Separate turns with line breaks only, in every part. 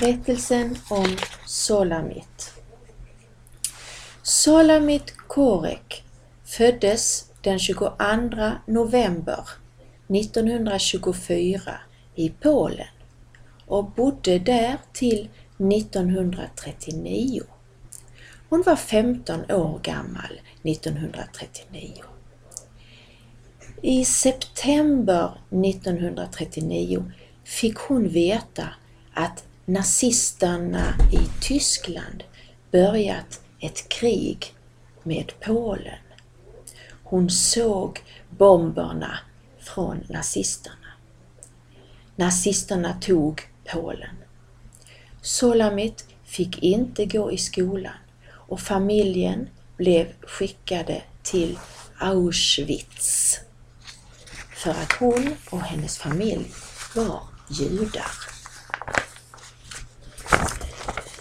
Berättelsen om Solamit Solamit Korek föddes den 22 november 1924 i Polen och bodde där till 1939. Hon var 15 år gammal 1939. I september 1939 fick hon veta att nazisterna i Tyskland börjat ett krig med Polen. Hon såg bomberna från nazisterna. Nazisterna tog Polen. Solamit fick inte gå i skolan och familjen blev skickade till Auschwitz för att hon och hennes familj var judar.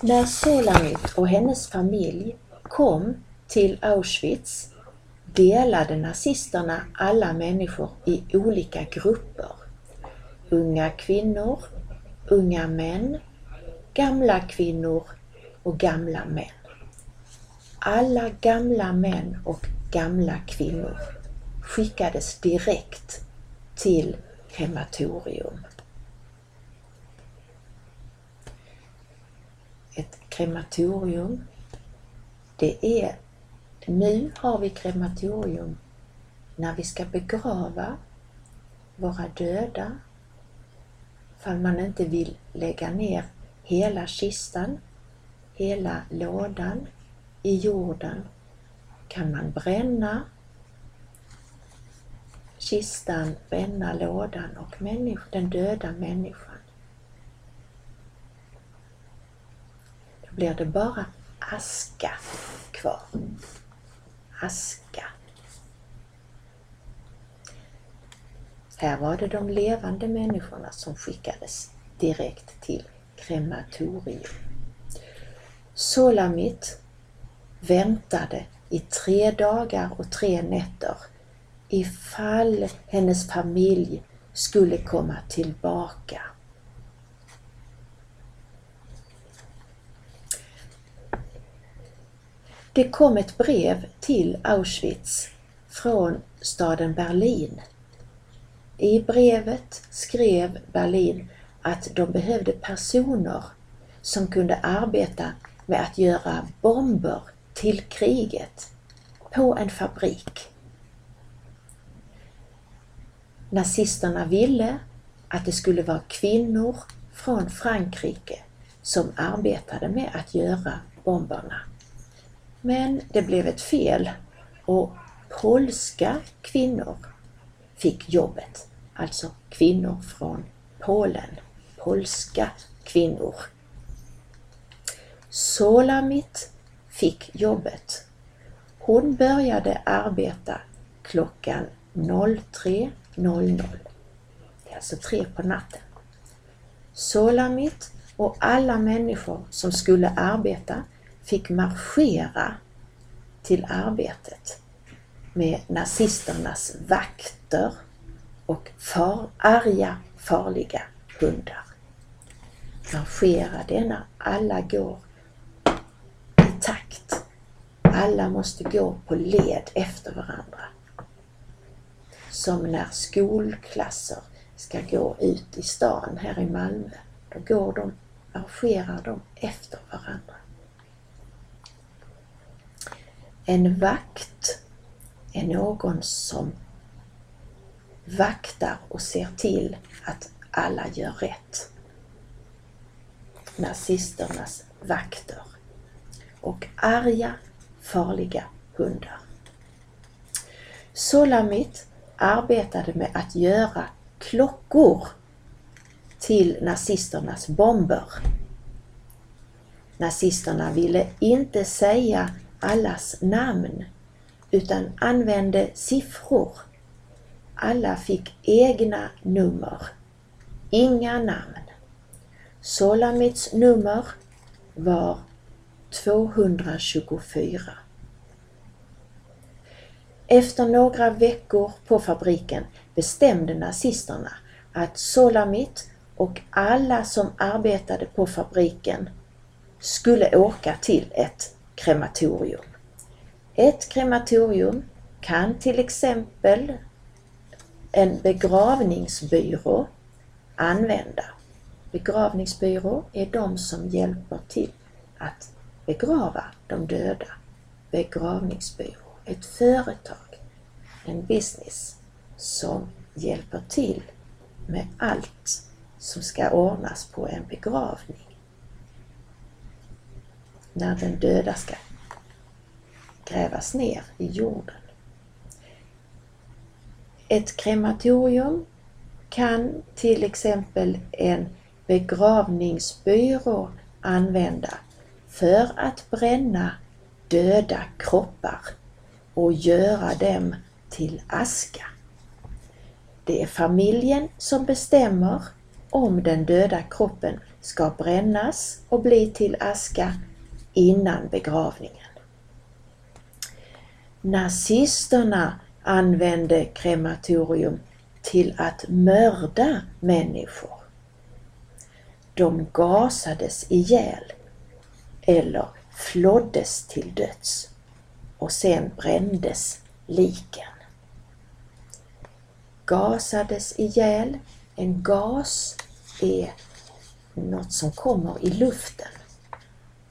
När Solamit och hennes familj kom till Auschwitz delade nazisterna alla människor i olika grupper. Unga kvinnor, unga män, gamla kvinnor och gamla män. Alla gamla män och gamla kvinnor skickades direkt till krematorium. Ett krematorium, det är, nu har vi krematorium när vi ska begrava våra döda, fall man inte vill lägga ner hela kistan, hela lådan i jorden, kan man bränna kistan, bränna lådan och den döda människan. Då blir det bara aska kvar. Aska. Här var det de levande människorna som skickades direkt till krematorium. Solamit väntade i tre dagar och tre nätter ifall hennes familj skulle komma tillbaka. Det kom ett brev till Auschwitz från staden Berlin. I brevet skrev Berlin att de behövde personer som kunde arbeta med att göra bomber till kriget på en fabrik. Nazisterna ville att det skulle vara kvinnor från Frankrike som arbetade med att göra bomberna. Men det blev ett fel och polska kvinnor fick jobbet. Alltså kvinnor från Polen. Polska kvinnor. Solamit fick jobbet. Hon började arbeta klockan 03.00. Det är alltså tre på natten. Solamit och alla människor som skulle arbeta fick marschera till arbetet med nazisternas vakter och far, arga, farliga hundar. Marschera när alla går i takt. Alla måste gå på led efter varandra. Som när skolklasser ska gå ut i stan här i Malmö. Då går de, marscherar de efter varandra. En vakt är någon som vaktar och ser till att alla gör rätt. Nazisternas vakter. Och arga, farliga hundar. Solamit arbetade med att göra klockor till nazisternas bomber. Nazisterna ville inte säga allas namn utan använde siffror. Alla fick egna nummer, inga namn. Solamits nummer var 224. Efter några veckor på fabriken bestämde nazisterna att Solamit och alla som arbetade på fabriken skulle åka till ett krematorium. Ett krematorium kan till exempel en begravningsbyrå använda. Begravningsbyrå är de som hjälper till att begrava de döda. Begravningsbyrå, ett företag, en business som hjälper till med allt som ska ordnas på en begravning. När den döda ska grävas ner i jorden. Ett krematorium kan till exempel en begravningsbyrå använda för att bränna döda kroppar och göra dem till aska. Det är familjen som bestämmer om den döda kroppen ska brännas och bli till aska innan begravningen. Nazisterna använde krematorium till att mörda människor. De gasades ihjäl eller flåddes till döds och sen brändes liken. Gasades ihjäl. En gas är något som kommer i luften.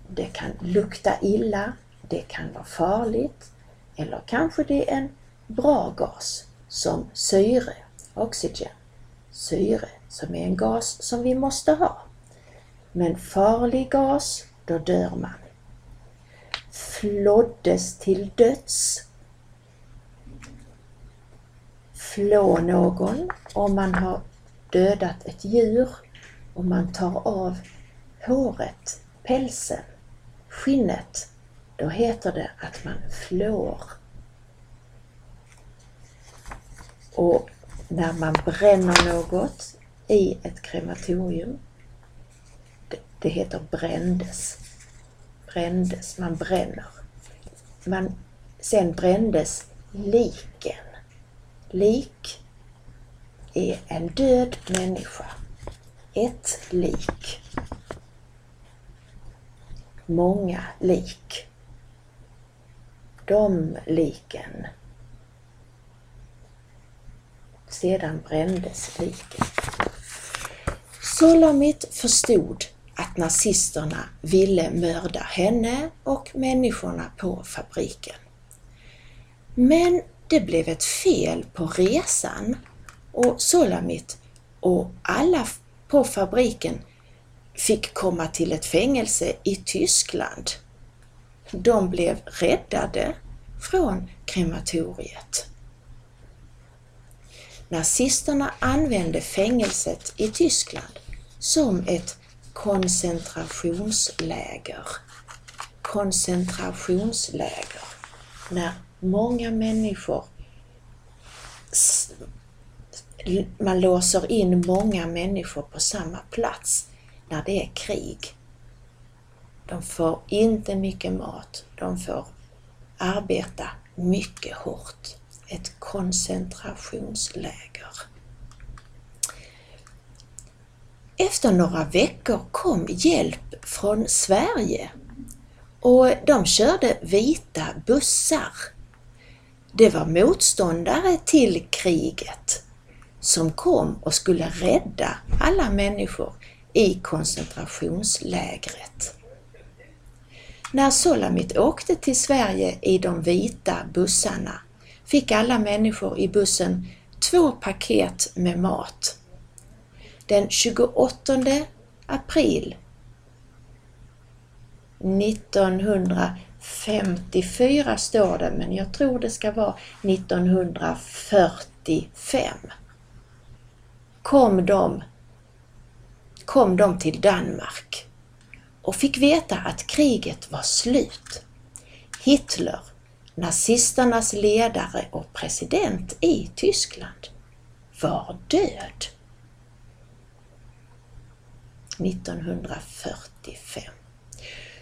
Det kan lukta illa, det kan vara farligt eller kanske det är en bra gas som syre, oxygen, syre som är en gas som vi måste ha. Men farlig gas, då dör man. Flåddes till döds. Flå någon om man har dödat ett djur och man tar av håret, pälsen, skinnet, då heter det att man flår. Och när man bränner något i ett krematorium, det, det heter brändes. Brändes, man bränner. Man, sen brändes liken. Lik är en död människa. Ett lik. Många lik. De liken sedan brändes liket. Solamit förstod att nazisterna ville mörda henne och människorna på fabriken. Men det blev ett fel på resan och Solamit och alla på fabriken fick komma till ett fängelse i Tyskland. De blev räddade från krematoriet. Nazisterna använde fängelset i Tyskland som ett koncentrationsläger. Koncentrationsläger. När många människor man låser in många människor på samma plats när det är krig. De får inte mycket mat, de får arbeta mycket hårt ett koncentrationsläger. Efter några veckor kom hjälp från Sverige och de körde vita bussar. Det var motståndare till kriget som kom och skulle rädda alla människor i koncentrationslägret. När Solamit åkte till Sverige i de vita bussarna fick alla människor i bussen två paket med mat. Den 28 april 1954 står det, men jag tror det ska vara 1945. Kom de, kom de till Danmark och fick veta att kriget var slut. Hitler nazisternas ledare och president i Tyskland var död. 1945.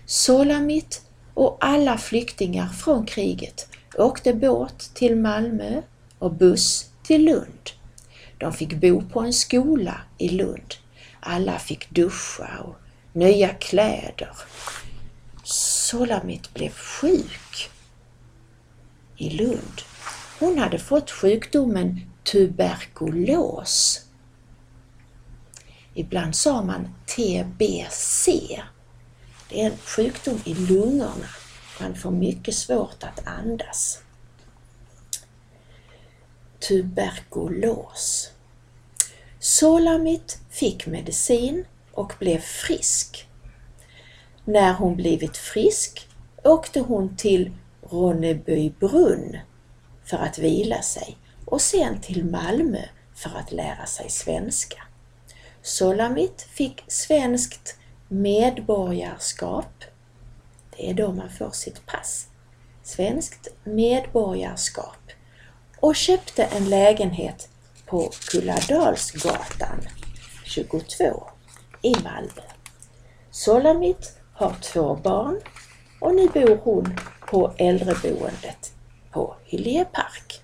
Solamit och alla flyktingar från kriget åkte båt till Malmö och buss till Lund. De fick bo på en skola i Lund. Alla fick duscha och nya kläder. Solamit blev sjuk i Lund. Hon hade fått sjukdomen tuberkulos. Ibland sa man TBC. Det är en sjukdom i lungorna. Man får mycket svårt att andas. Tuberkulos. Solamit fick medicin och blev frisk. När hon blivit frisk åkte hon till Ronnebybrunn för att vila sig och sen till Malmö för att lära sig svenska. Solamit fick svenskt medborgarskap. Det är då man får sitt pass. Svenskt medborgarskap. Och köpte en lägenhet på Kulladalsgatan 22 i Malmö. Solamit har två barn och nu bor hon på äldreboendet på Hyllie Park.